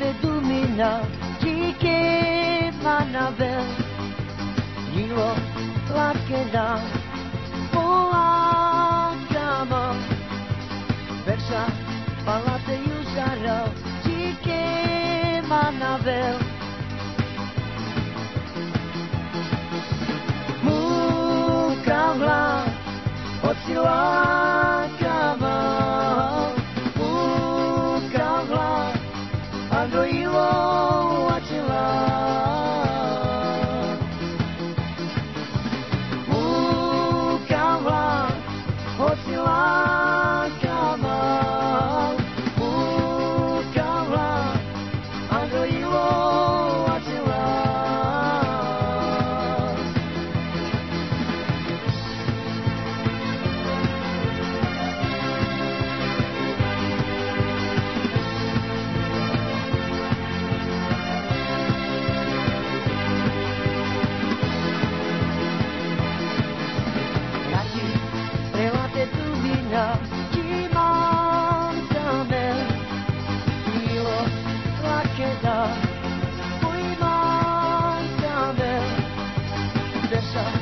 fedumina Chike manavel Nilo lakeda Poa kama Versa palate yuzaro Chike manavel Mukavla Otsila Yes, sir.